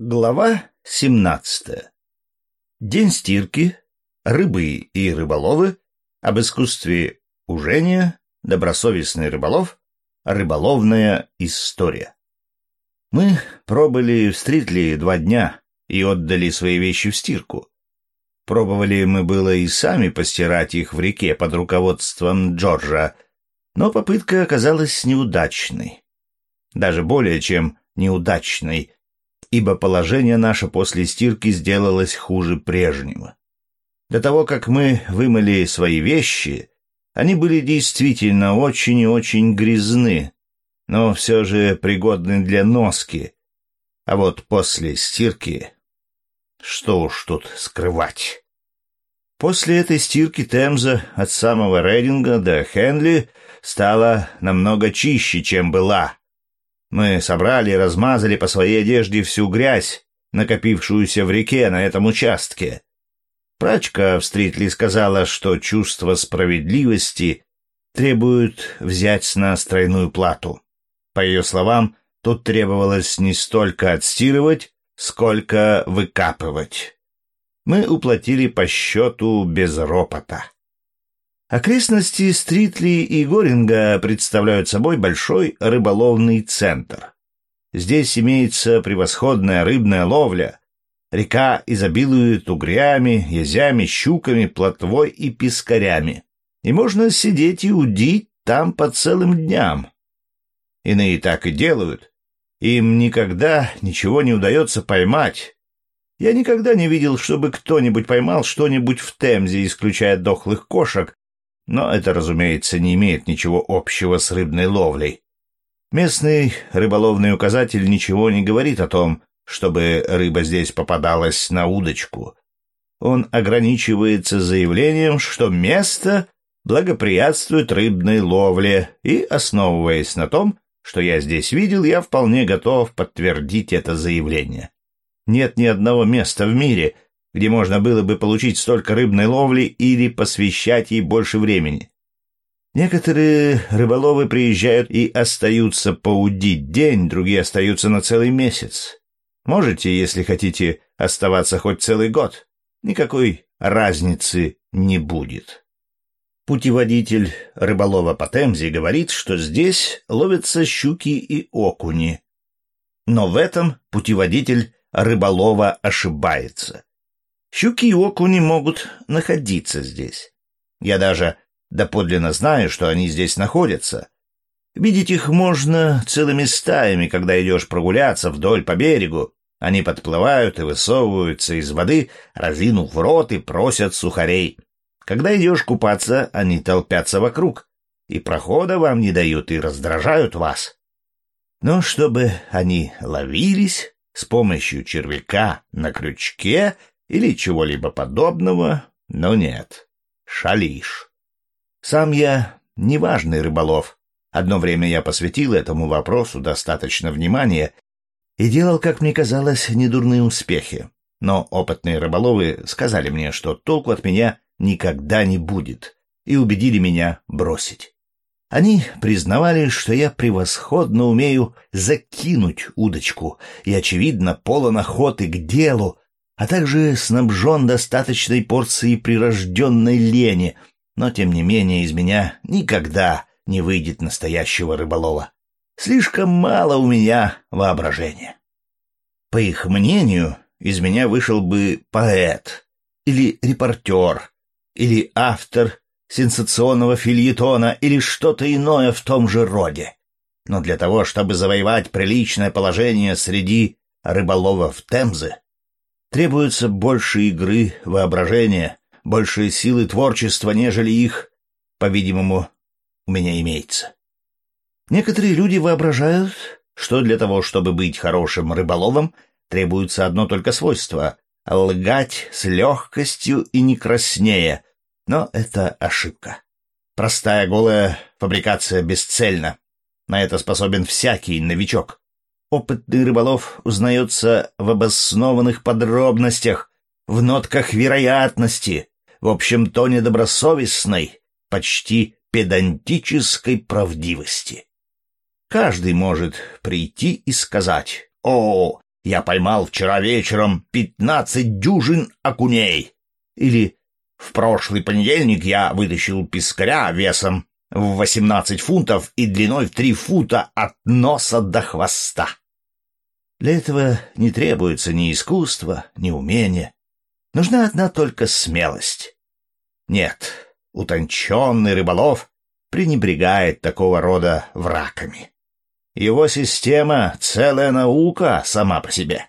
Глава 17. День стирки, рыбы и рыболовы, об искусстве ужения, добросовестный рыболов, рыболовная история. Мы пробыли в Стритли два дня и отдали свои вещи в стирку. Пробовали мы было и сами постирать их в реке под руководством Джорджа, но попытка оказалась неудачной. Даже более чем неудачной — ибо положение наше после стирки сделалось хуже прежнего. До того, как мы вымыли свои вещи, они были действительно очень и очень грязны, но все же пригодны для носки. А вот после стирки... Что уж тут скрывать. После этой стирки Темза от самого Рейдинга до Хенли стала намного чище, чем была. Мы собрали и размазали по своей одежде всю грязь, накопившуюся в реке на этом участке. Прачка в Стритли сказала, что чувство справедливости требует взять с нас тройную плату. По ее словам, тут требовалось не столько отстирывать, сколько выкапывать. Мы уплатили по счету без ропота. Окрестности Стритли и Горинга представляют собой большой рыболовный центр. Здесь имеется превосходная рыбная ловля. Река изобилует угрями, язями, щуками, плотвой и пескарями. И можно сидеть и удить там по целым дням. Иные так и делают. Им никогда ничего не удается поймать. Я никогда не видел, чтобы кто-нибудь поймал что-нибудь в Темзе, исключая дохлых кошек, но это, разумеется, не имеет ничего общего с рыбной ловлей. Местный рыболовный указатель ничего не говорит о том, чтобы рыба здесь попадалась на удочку. Он ограничивается заявлением, что место благоприятствует рыбной ловле, и, основываясь на том, что я здесь видел, я вполне готов подтвердить это заявление. Нет ни одного места в мире — где можно было бы получить столько рыбной ловли или посвящать ей больше времени. Некоторые рыболовы приезжают и остаются поудить день, другие остаются на целый месяц. Можете, если хотите, оставаться хоть целый год. Никакой разницы не будет. Путеводитель рыболова по Темзе говорит, что здесь ловятся щуки и окуни. Но в этом путеводитель рыболова ошибается. Щуки и окуни могут находиться здесь. Я даже доподлинно знаю, что они здесь находятся. Видеть их можно целыми стаями, когда идешь прогуляться вдоль по берегу. Они подплывают и высовываются из воды, разинув рот и просят сухарей. Когда идешь купаться, они толпятся вокруг, и прохода вам не дают и раздражают вас. Но чтобы они ловились с помощью червяка на крючке или чего-либо подобного, но нет. Шалиш. Сам я неважный рыболов. Одно время я посвятил этому вопросу достаточно внимания и делал, как мне казалось, недурные успехи. Но опытные рыболовы сказали мне, что толку от меня никогда не будет, и убедили меня бросить. Они признавали, что я превосходно умею закинуть удочку и, очевидно, полон охоты к делу, а также снабжен достаточной порцией прирожденной лени, но, тем не менее, из меня никогда не выйдет настоящего рыболова. Слишком мало у меня воображения. По их мнению, из меня вышел бы поэт, или репортер, или автор сенсационного фильетона, или что-то иное в том же роде. Но для того, чтобы завоевать приличное положение среди рыболовов Темзы, Требуется больше игры, воображения, больше силы творчества, нежели их, по-видимому, у меня имеется. Некоторые люди воображают, что для того, чтобы быть хорошим рыболовом, требуется одно только свойство — лгать с легкостью и не краснее, но это ошибка. Простая голая фабрикация бесцельна. На это способен всякий новичок. Опытный рыболов узнается в обоснованных подробностях, в нотках вероятности, в общем тоне добросовестной, почти педантической правдивости. Каждый может прийти и сказать «О, Я поймал вчера вечером пятнадцать дюжин окуней. Или в прошлый понедельник я вытащил пескаря весом в восемнадцать фунтов и длиной в три фута от носа до хвоста. Для этого не требуется ни искусства, ни умения. Нужна одна только смелость. Нет, утонченный рыболов пренебрегает такого рода враками. Его система — целая наука сама по себе.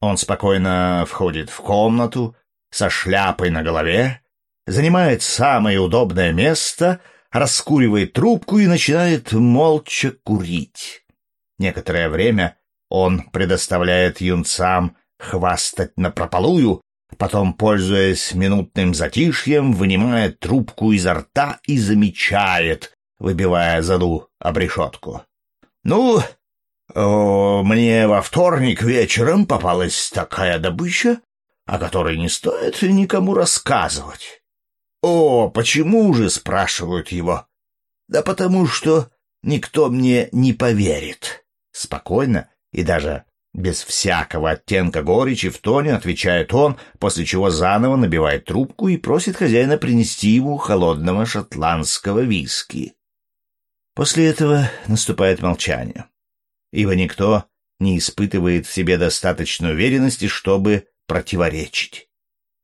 Он спокойно входит в комнату со шляпой на голове, занимает самое удобное место, раскуривает трубку и начинает молча курить. Некоторое время он предоставляет юнцам хвастать напропалую, потом, пользуясь минутным затишьем, вынимает трубку изо рта и замечает, выбивая заду об решетку. «Ну, о, мне во вторник вечером попалась такая добыча, о которой не стоит никому рассказывать». «О, почему же?» — спрашивают его. «Да потому что никто мне не поверит». Спокойно и даже без всякого оттенка горечи в тоне отвечает он, после чего заново набивает трубку и просит хозяина принести ему холодного шотландского виски. После этого наступает молчание, ибо никто не испытывает в себе достаточной уверенности, чтобы противоречить.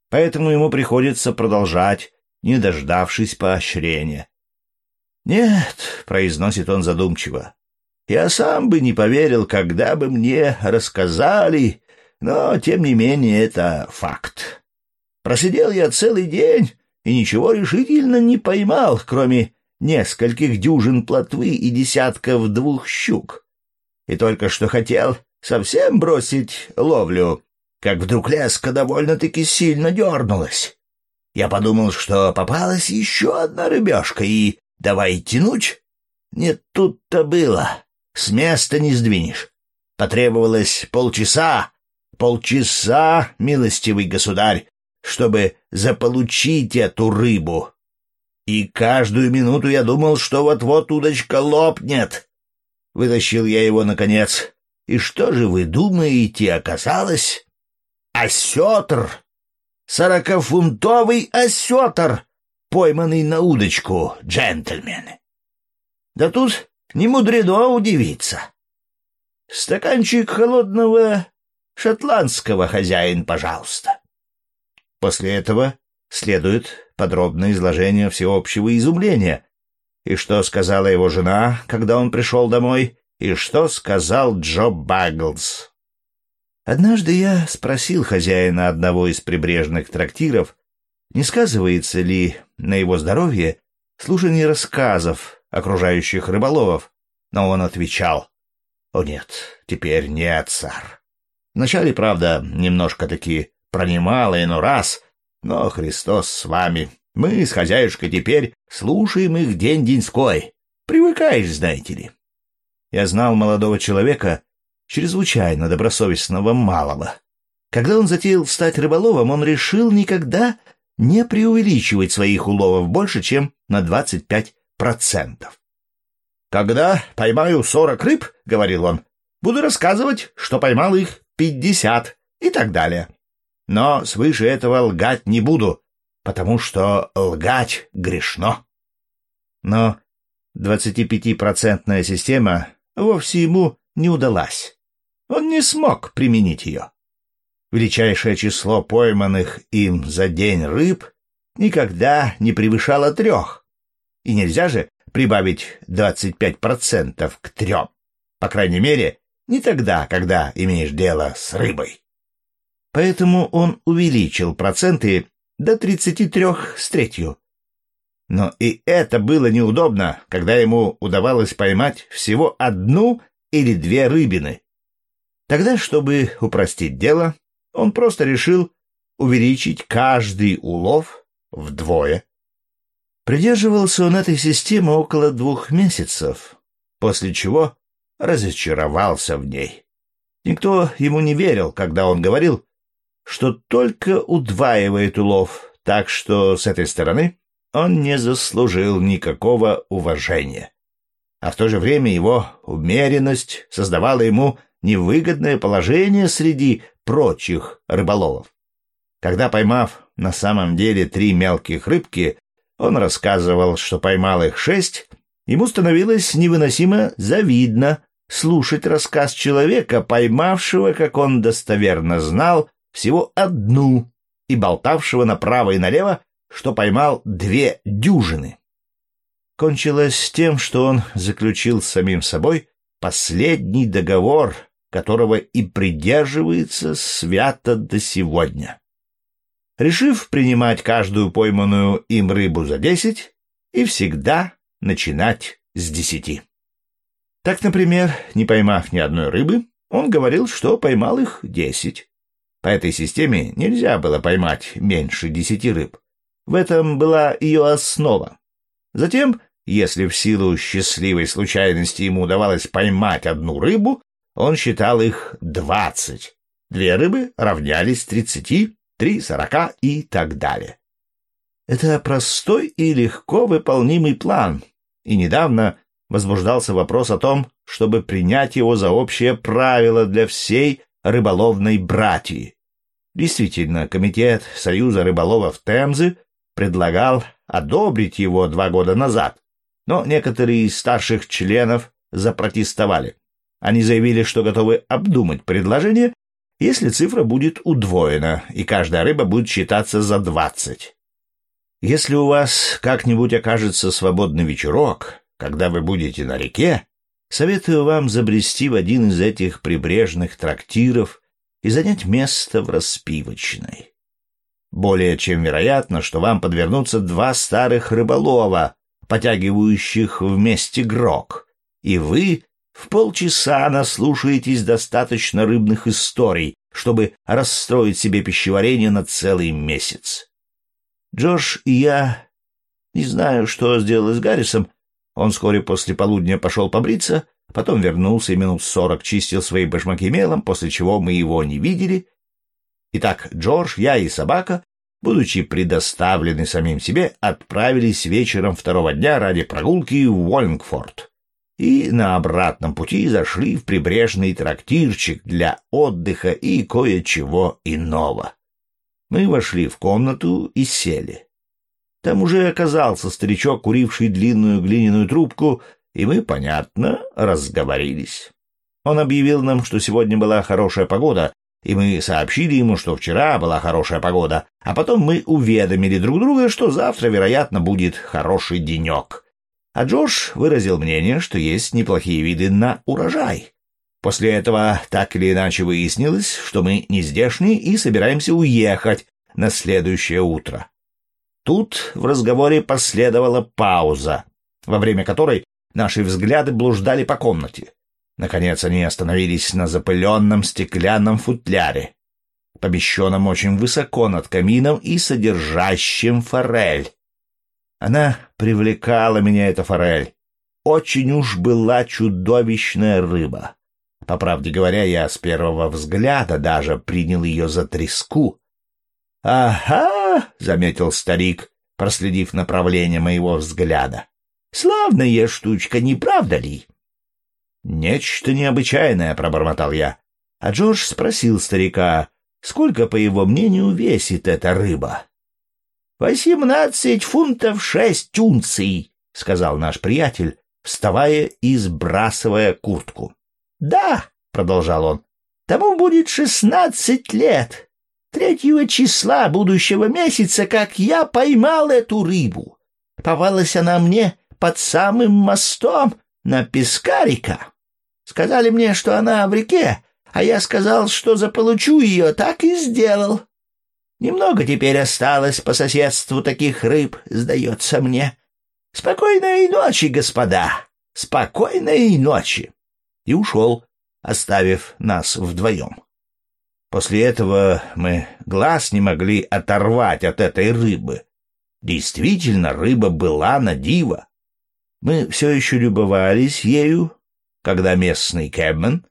Поэтому ему приходится продолжать, не дождавшись поощрения. «Нет», — произносит он задумчиво, я сам бы не поверил, когда бы мне рассказали, но, тем не менее, это факт. Просидел я целый день и ничего решительно не поймал, кроме нескольких дюжин плотвы и десятков двух щук. И только что хотел совсем бросить ловлю, как вдруг леска довольно-таки сильно дернулась. Я подумал, что попалась еще одна рыбешка, и давай тянуть. Не тут-то было. С места не сдвинешь. Потребовалось полчаса, полчаса, милостивый государь, чтобы заполучить эту рыбу. И каждую минуту я думал, что вот-вот удочка лопнет. Вытащил я его, наконец. И что же вы думаете, оказалось? Осетр! Сорокафунтовый осетр, пойманный на удочку, джентльмены. Да тут не мудрено удивиться. Стаканчик холодного шотландского хозяин, пожалуйста. После этого следует подробное изложение всеобщего изумления. И что сказала его жена, когда он пришел домой, и что сказал Джо Багглз. Однажды я спросил хозяина одного из прибрежных трактиров, не сказывается ли на его здоровье слушание рассказов окружающих рыболовов, но он отвечал, «О нет, теперь нет, сэр». Вначале, правда, немножко таки пронимало ино раз, но Христос с вами. Мы с хозяюшкой теперь слушаем их день-деньской. Привыкаешь, знаете ли. Я знал молодого человека, чрезвычайно добросовестного малого. Когда он затеял стать рыболовом, он решил никогда не преувеличивать своих уловов больше, чем на двадцать пять процентов. «Когда поймаю сорок рыб, — говорил он, — буду рассказывать, что поймал их пятьдесят и так далее. Но свыше этого лгать не буду, потому что лгать грешно». Но двадцатипятипроцентная система вовсе ему не удалась. Он не смог применить ее. Величайшее число пойманных им за день рыб никогда не превышало трех, и нельзя же прибавить 25% к трем. По крайней мере, не тогда, когда имеешь дело с рыбой. Поэтому он увеличил проценты до 33 с третью. Но и это было неудобно, когда ему удавалось поймать всего одну или две рыбины. Тогда, чтобы упростить дело, он просто решил увеличить каждый улов вдвое. Придерживался он этой системы около двух месяцев, после чего разочаровался в ней. Никто ему не верил, когда он говорил, что только удваивает улов, так что с этой стороны он не заслужил никакого уважения. А в то же время его умеренность создавала ему невыгодное положение среди прочих рыболовов. Когда поймав на самом деле три мелких рыбки, он рассказывал, что поймал их шесть, ему становилось невыносимо завидно слушать рассказ человека, поймавшего, как он достоверно знал, всего одну и болтавшего направо и налево, что поймал две дюжины. Кончилось тем, что он заключил с самим собой последний договор, которого и придерживается свято до сегодня. Решив принимать каждую пойманную им рыбу за десять и всегда начинать с десяти. Так, например, не поймав ни одной рыбы, он говорил, что поймал их десять. По этой системе нельзя было поймать меньше десяти рыб. В этом была ее основа. Затем, если в силу счастливой случайности ему удавалось поймать одну рыбу, он считал их двадцать. Две рыбы равнялись тридцати, три сорока и так далее. Это простой и легко выполнимый план, и недавно возбуждался вопрос о том, чтобы принять его за общее правило для всей рыболовной братьи. Действительно, комитет Союза рыболовов Темзы предлагал одобрить его два года назад, но некоторые из старших членов запротестовали. Они заявили, что готовы обдумать предложение, если цифра будет удвоена, и каждая рыба будет считаться за двадцать. Если у вас как-нибудь окажется свободный вечерок, когда вы будете на реке, советую вам забрести в один из этих прибрежных трактиров и занять место в распивочной. Более чем вероятно, что вам подвернутся два старых рыболова, потягивающих вместе грок, и вы в полчаса наслушаетесь достаточно рыбных историй, чтобы расстроить себе пищеварение на целый месяц. Джош и я... Не знаю, что сделалось с Гаррисом, он вскоре после полудня пошел побриться, потом вернулся и минут сорок чистил свои башмаки мелом, после чего мы его не видели. Итак, Джордж, я и собака, будучи предоставлены самим себе, отправились вечером второго дня ради прогулки в Уоллингфорд. И на обратном пути зашли в прибрежный трактирчик для отдыха и кое-чего иного. Мы вошли в комнату и сели. Там уже оказался старичок, куривший длинную глиняную трубку, и мы, понятно, разговорились. Он объявил нам, что сегодня была хорошая погода, и мы сообщили ему, что вчера была хорошая погода, а потом мы уведомили друг друга, что завтра, вероятно, будет хороший денек. А Джош выразил мнение, что есть неплохие виды на урожай. После этого так или иначе выяснилось, что мы не здешние и собираемся уехать на следующее утро. Тут в разговоре последовала пауза, во время которой наши взгляды блуждали по комнате. Наконец они остановились на запыленном стеклянном футляре, помещенном очень высоко над камином и содержащем форель. Она привлекала меня, эта форель. Очень уж была чудовищная рыба. По правде говоря, я с первого взгляда даже принял ее за треску. «Ага!» — заметил старик, проследив направление моего взгляда. «Славная штучка, не правда ли?» «Нечто необычайное», — пробормотал я. А Джордж спросил старика, сколько, по его мнению, весит эта рыба. «Восемнадцать фунтов шесть унций», — сказал наш приятель, вставая и сбрасывая куртку. «Да», — продолжал он, — «тому будет шестнадцать лет. Третьего числа будущего месяца, как я поймал эту рыбу. Попалась она мне под самым мостом на Пескарика. Сказали мне, что она в реке, а я сказал, что заполучу ее, так и сделал. Немного теперь осталось по соседству таких рыб, сдается мне. Спокойной ночи, господа, спокойной ночи. И ушел, оставив нас вдвоем. После этого мы глаз не могли оторвать от этой рыбы. Действительно, рыба была на диво. Мы все еще любовались ею, когда местный кэбмен,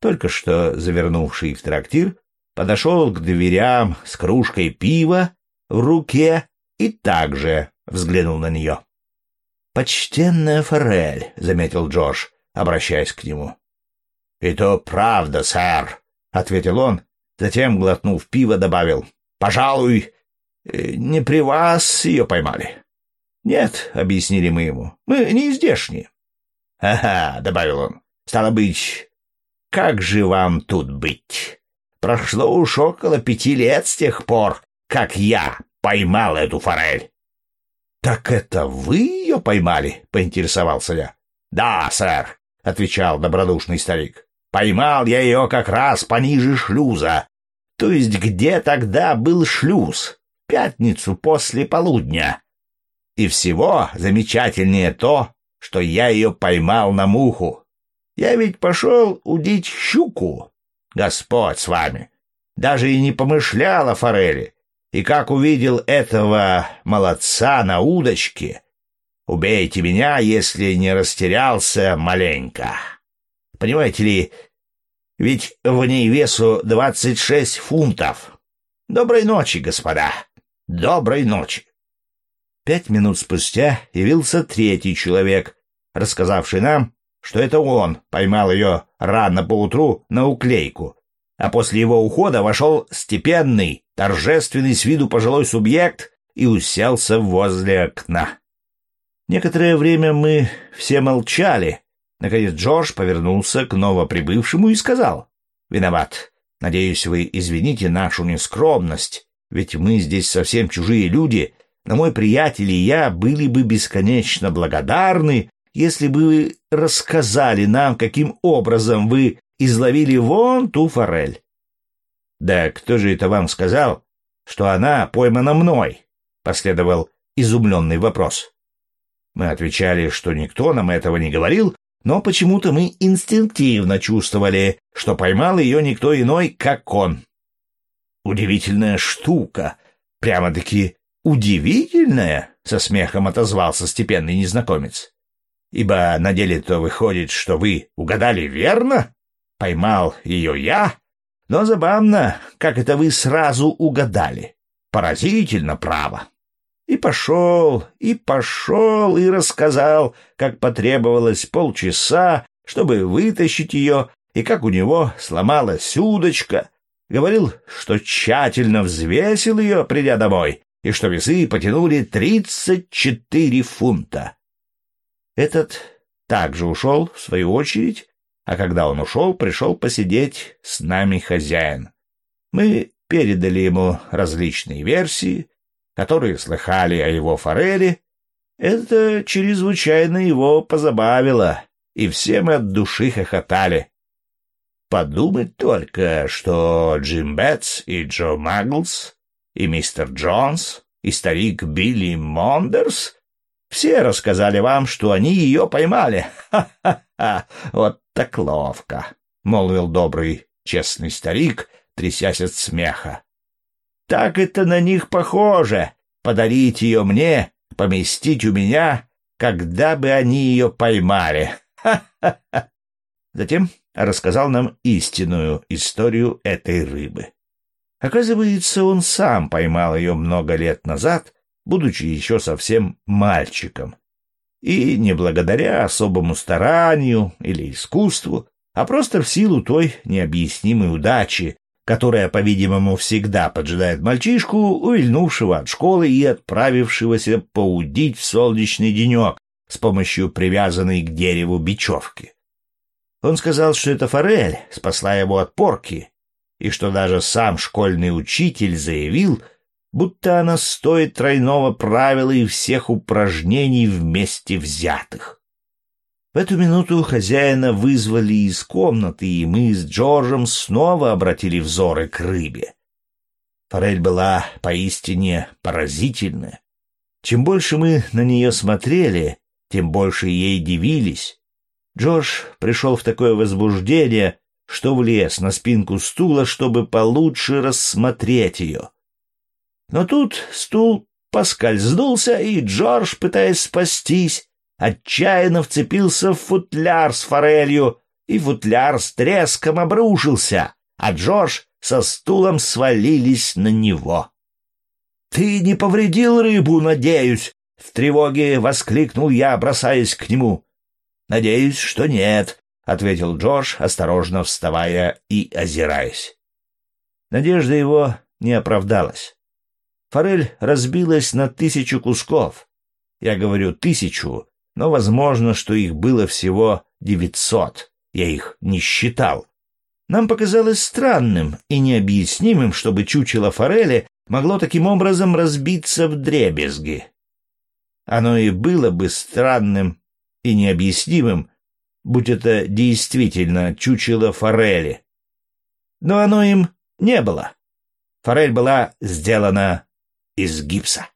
только что завернувший в трактир, подошел к дверям с кружкой пива в руке и также взглянул на нее. «Почтенная форель», — заметил Джордж, обращаясь к нему. «И то правда, сэр», — ответил он, затем, глотнув пиво, добавил. «Пожалуй, э, не при вас ее поймали». «Нет», — объяснили мы ему, — «мы не здешние». «Ага», — добавил он, — «стало быть, как же вам тут быть? Прошло уж около пяти лет с тех пор, как я поймал эту форель». «Так это вы ее поймали?» — поинтересовался я. «Да, сэр», — отвечал добродушный старик. «Поймал я ее как раз пониже шлюза. То есть где тогда был шлюз? Пятницу после полудня. И всего замечательнее то, что я ее поймал на муху. Я ведь пошел удить щуку. Господь с вами. Даже и не помышлял о форели. И как увидел этого молодца на удочке, убейте меня, если не растерялся маленько. Понимаете ли, ведь в ней весу двадцать шесть фунтов. Доброй ночи, господа. Доброй ночи. Пять минут спустя явился третий человек, рассказавший нам, что это он поймал ее рано поутру на уклейку, а после его ухода вошел степенный, торжественный с виду пожилой субъект и уселся возле окна. Некоторое время мы все молчали. Наконец Джордж повернулся к новоприбывшему и сказал, «Виноват. Надеюсь, вы извините нашу нескромность, ведь мы здесь совсем чужие люди, но мой приятель и я были бы бесконечно благодарны, если бы вы рассказали нам, каким образом вы изловили вон ту форель. Да кто же это вам сказал, что она поймана мной? Последовал изумленный вопрос. Мы отвечали, что никто нам этого не говорил, но почему-то мы инстинктивно чувствовали, что поймал ее никто иной, как он. Удивительная штука, прямо-таки удивительная, со смехом отозвался степенный незнакомец. Ибо на деле-то выходит, что вы угадали верно, Поймал ее я, но забавно, как это вы сразу угадали. Поразительно, право. И пошел, и пошел, и рассказал, как потребовалось полчаса, чтобы вытащить ее, и как у него сломалась удочка. Говорил, что тщательно взвесил ее, придя домой, и что весы потянули тридцать четыре фунта. Этот также ушел, в свою очередь, а когда он ушел, пришел посидеть с нами хозяин. Мы передали ему различные версии, которые слыхали о его форели. Это чрезвычайно его позабавило, и все мы от души хохотали. Подумать только, что Джим Бетс и Джо Магглс, и мистер Джонс, и старик Билли Мондерс все рассказали вам, что они ее поймали. Ха-ха-ха! Вот так ловко! — молвил добрый, честный старик, трясясь от смеха. — Так это на них похоже! Подарить ее мне, поместить у меня, когда бы они ее поймали! Ха-ха-ха! Затем рассказал нам истинную историю этой рыбы. Оказывается, он сам поймал ее много лет назад — будучи еще совсем мальчиком. И не благодаря особому старанию или искусству, а просто в силу той необъяснимой удачи, которая, по-видимому, всегда поджидает мальчишку, увильнувшего от школы и отправившегося поудить в солнечный денек с помощью привязанной к дереву бечевки. Он сказал, что эта форель спасла его от порки, и что даже сам школьный учитель заявил, будто она стоит тройного правила и всех упражнений вместе взятых. В эту минуту хозяина вызвали из комнаты, и мы с Джорджем снова обратили взоры к рыбе. Форель была поистине поразительная. Чем больше мы на нее смотрели, тем больше ей дивились. Джордж пришел в такое возбуждение, что влез на спинку стула, чтобы получше рассмотреть ее. Но тут стул поскользнулся, и Джордж, пытаясь спастись, отчаянно вцепился в футляр с форелью, и футляр с треском обрушился, а Джордж со стулом свалились на него. «Ты не повредил рыбу, надеюсь?» — в тревоге воскликнул я, бросаясь к нему. «Надеюсь, что нет», — ответил Джордж, осторожно вставая и озираясь. Надежда его не оправдалась. Форель разбилась на тысячу кусков. Я говорю тысячу, но возможно, что их было всего девятьсот. Я их не считал. Нам показалось странным и необъяснимым, чтобы чучело форели могло таким образом разбиться в дребезги. Оно и было бы странным и необъяснимым, будь это действительно чучело форели. Но оно им не было. Форель была сделана из гипса.